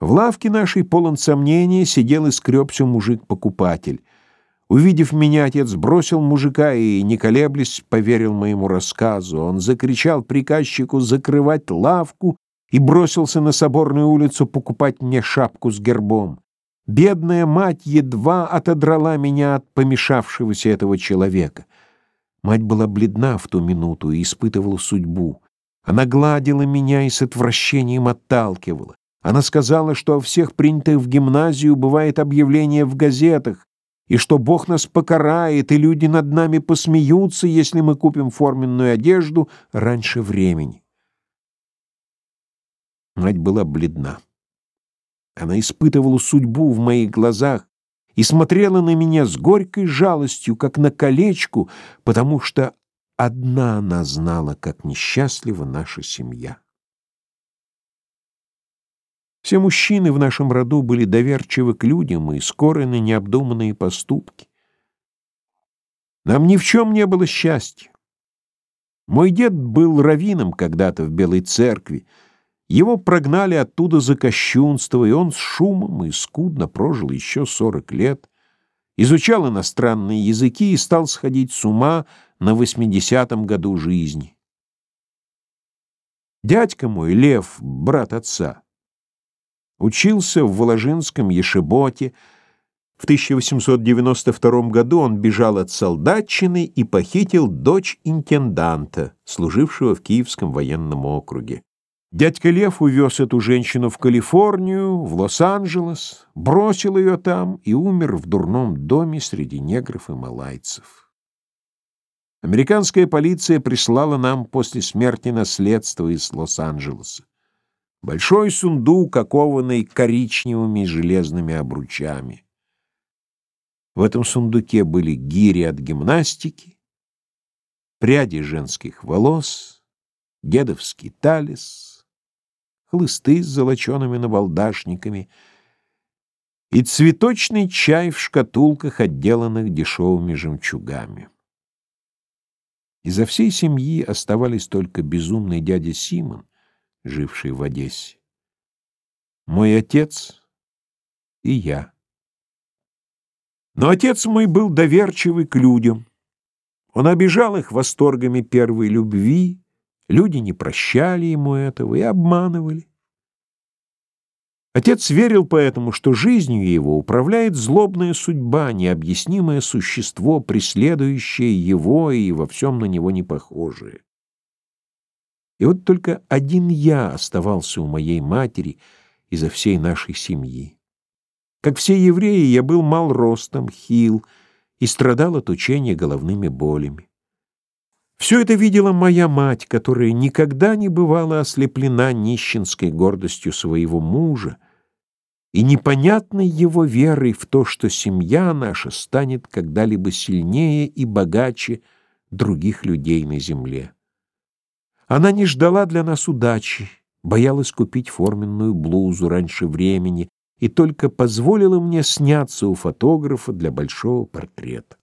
В лавке нашей, полон сомнения, сидел и скребся мужик-покупатель. Увидев меня, отец бросил мужика и, не колеблясь, поверил моему рассказу. Он закричал приказчику закрывать лавку и бросился на Соборную улицу покупать мне шапку с гербом. Бедная мать едва отодрала меня от помешавшегося этого человека. Мать была бледна в ту минуту и испытывала судьбу. Она гладила меня и с отвращением отталкивала. Она сказала, что о всех принятых в гимназию бывает объявление в газетах, и что Бог нас покарает, и люди над нами посмеются, если мы купим форменную одежду раньше времени. Мать была бледна. Она испытывала судьбу в моих глазах и смотрела на меня с горькой жалостью, как на колечку, потому что одна она знала, как несчастлива наша семья. Все мужчины в нашем роду были доверчивы к людям и скоры на необдуманные поступки. Нам ни в чем не было счастья. Мой дед был раввином когда-то в Белой церкви. Его прогнали оттуда за кощунство, и он с шумом и скудно прожил еще сорок лет, изучал иностранные языки и стал сходить с ума на восьмидесятом году жизни. Дядька мой, Лев, брат отца, Учился в Воложинском Ешеботе. В 1892 году он бежал от солдатчины и похитил дочь интенданта, служившего в Киевском военном округе. Дядька Лев увез эту женщину в Калифорнию, в Лос-Анджелес, бросил ее там и умер в дурном доме среди негров и малайцев. Американская полиция прислала нам после смерти наследство из Лос-Анджелеса. Большой сундук, окованный коричневыми железными обручами. В этом сундуке были гири от гимнастики, пряди женских волос, дедовский талис, хлысты с золочеными набалдашниками и цветочный чай в шкатулках, отделанных дешевыми жемчугами. Изо всей семьи оставались только безумный дядя Симон, живший в Одессе. Мой отец и я. Но отец мой был доверчивый к людям. Он обижал их восторгами первой любви, люди не прощали ему этого и обманывали. Отец верил поэтому, что жизнью его управляет злобная судьба, необъяснимое существо, преследующее его и во всем на него не похожее. И вот только один я оставался у моей матери изо всей нашей семьи. Как все евреи, я был мал ростом, хил и страдал от учения головными болями. Все это видела моя мать, которая никогда не бывала ослеплена нищенской гордостью своего мужа и непонятной его верой в то, что семья наша станет когда-либо сильнее и богаче других людей на земле. Она не ждала для нас удачи, боялась купить форменную блузу раньше времени и только позволила мне сняться у фотографа для большого портрета.